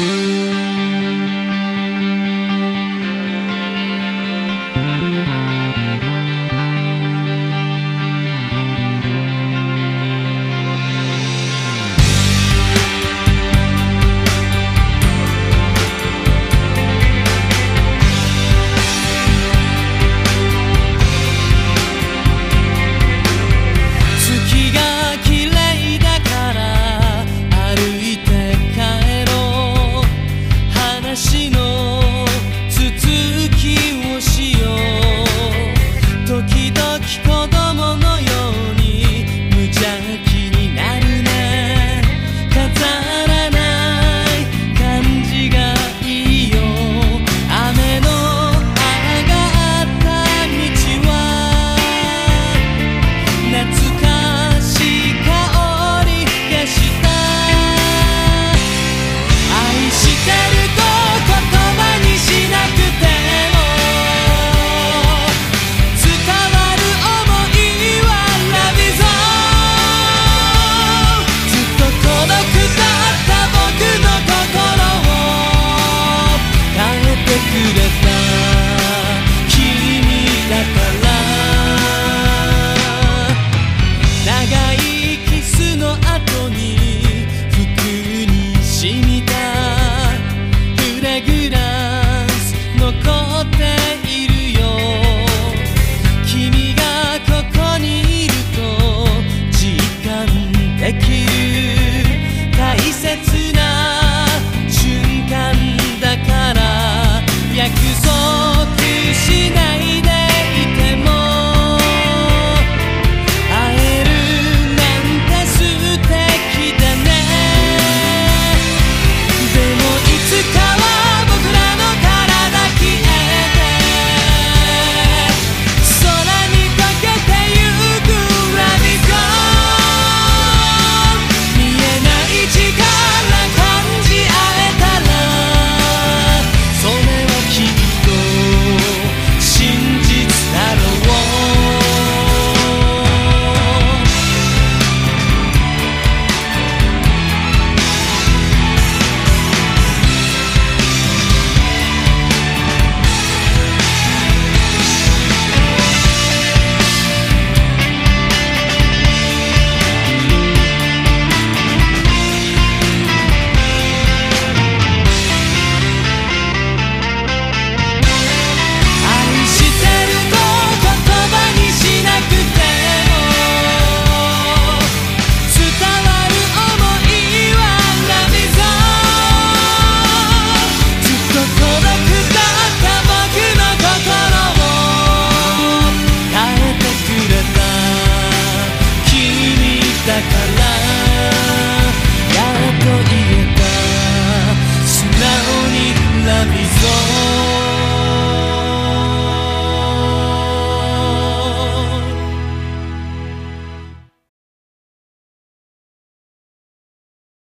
Música